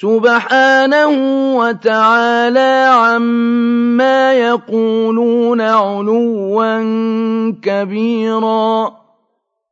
سُبْحَانَهُ وَتَعَالَىٰ عَمَّا يَقُولُونَ عُلُوًّا كَبِيرًا